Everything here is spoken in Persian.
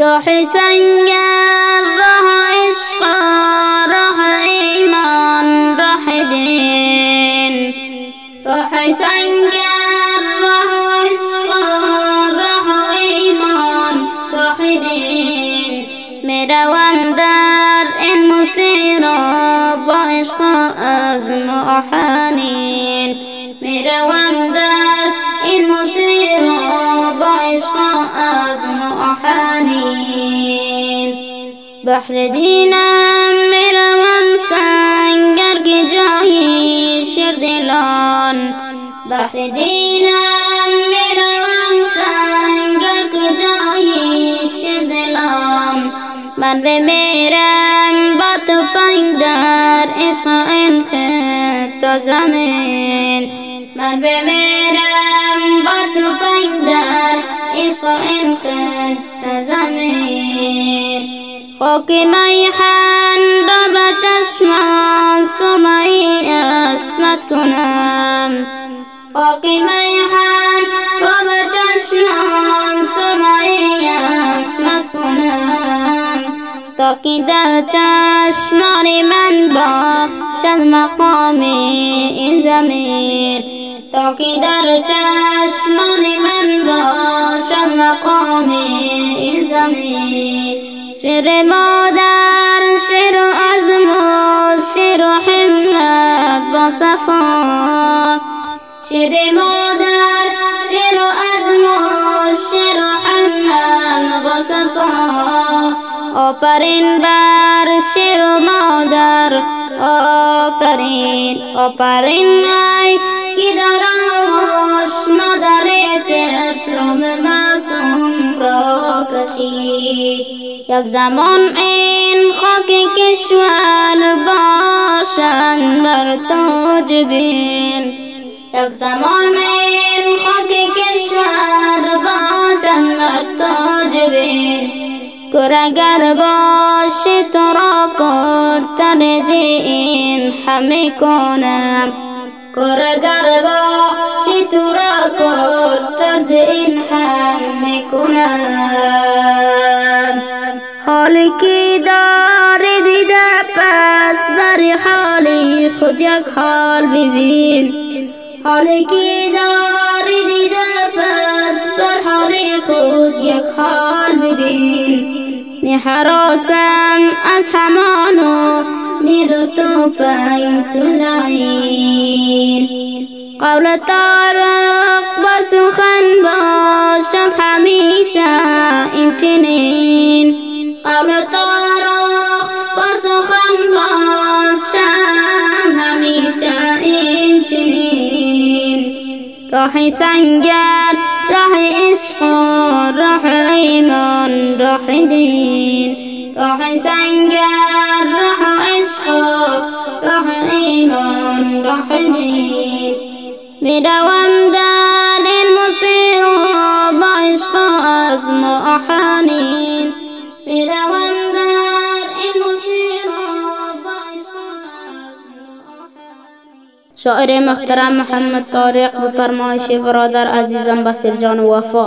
راه سنگر راه عشق راه ایمان راه دین. راه سنگر راه عشق راه ایمان راه دین. میروم در این مسیر با عشق از محنین میروم در این مسیر با عشق از محنین بحر دینم می‌روم سنگر که جایی شیر دلان بحر دینم می‌روم سنگر که جایی شیر دلان من بمیرم با تو پنگ در عشق این خط زمین. من بمیرم با تو پنگ در عشق این خط زمین. وقنا حنبب تشمع سمعي أسمتنا وقنا حنبب تشمع سمعي أسمتنا تقيد التشمع من باشد مقامي الزمير تقيد التشمع من باشد مقامي الزمير شیر مادر عزم و شیر و حمت با صفا. شیر مادر عزم و شیر و حمت با صفا. آفرین بر شیر مادر آفرین آفرین ای که آغاش مادر طفلم معصوم را. کشید یک زمان این خاک کشور باشند بر تو جبین یک زمان این خاک کشور باشند بر تو جبین گر اگر باشه تو را کرتن این همه کنم. گر اگر باشه تو را کرتن حالی که دیده پس بر حالی خود یک حال ببین. حالی که دیده پس بر حالی خود یک حال ببین. نی حراسم از همانو نی رو تو فیت العین. قول طارق با سخن باشد همیشه این چنین. قول طارق با سخن باشد همیشه این چنین راه سنگر راه عشق راه ایمان راه دین راه سنگر راه عشق شاعر محترم محمد طارق به فرمایش برادر عزیزم بسیر جان وفا.